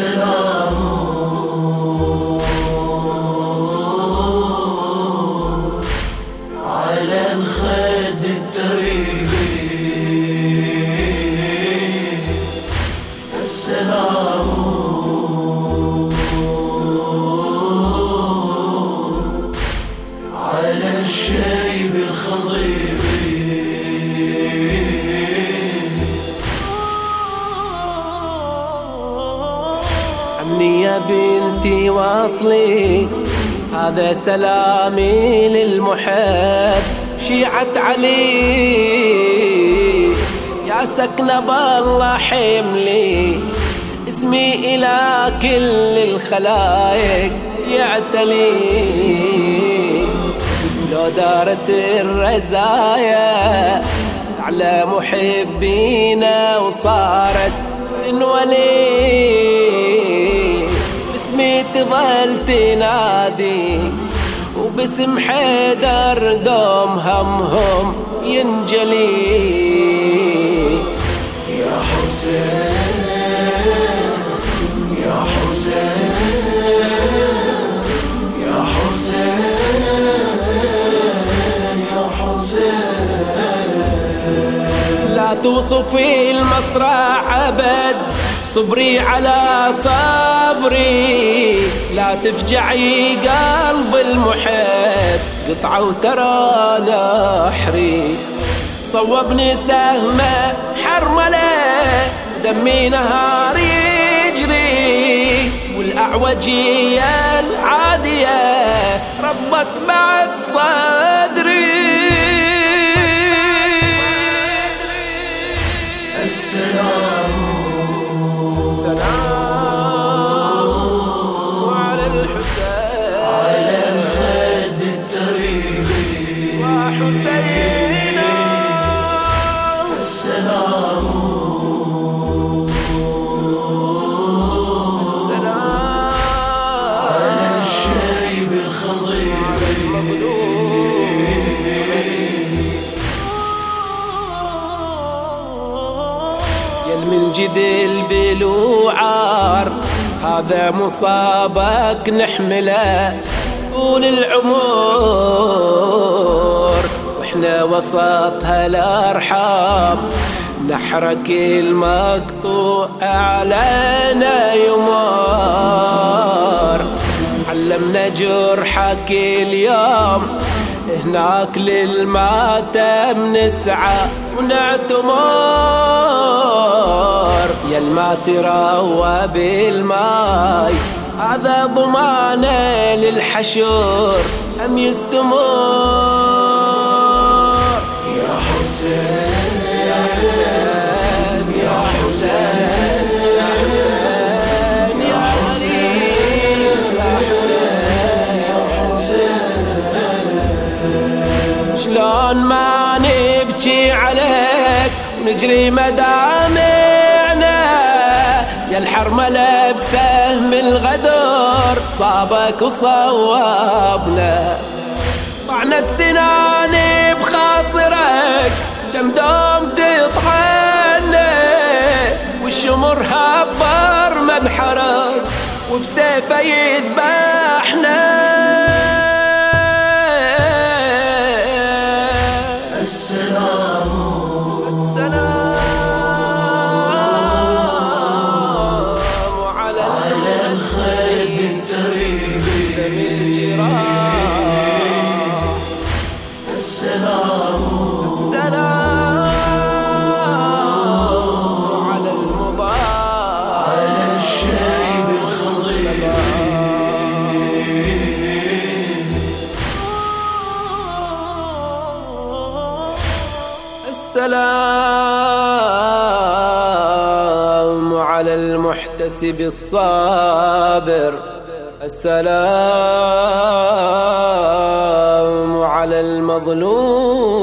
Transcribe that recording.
السلام عمي يا بنتي واصلي. هذا سلامي للمحب. شيعة علي. يا سكنة بالله حملي. اسمي إلى كل الخلايق يعتلي. لو دارت الرزايا على محبينا وصارت انولي تظل تنادي وباسم حيدر دوم همهم ينجلي. يا حسين يا حسين يا حسين يا حسين. لا توصفي المصرع أبد صبري على صبري لا تفجعي قلب المحب. قطعة وترى نحري. صوبني سهمة حرملة دمي نهار يجري. والأعوجية العادية ربت بعد صدري. السلام على الحسين. على الخد التريبي. وحسينا يا من جدل بلوعار هذا مصابك نحمله طول العمر. وإحنا وسط هالارحام نحرك المقطوع علينا يمر علمنا جرحك اليوم. هناك للماتم نسعى ونعتمر. يا الما تروى بالماي. هذا ضمانه للحشر أم يستمر؟ يا حسين يا حسين يا حسين يا حسين يا حسين. يا حسين شلون ما نبكي عليك ونجري مدامعنا الحرملة بسهم الغدر صابك وصوابنا. طعنت سناني بخاصرك كم دوم تطحني والشمر هبر منحرك وبسيفه يذبحنا. السلام على المحتسب الصابر. السلام على المظلوم.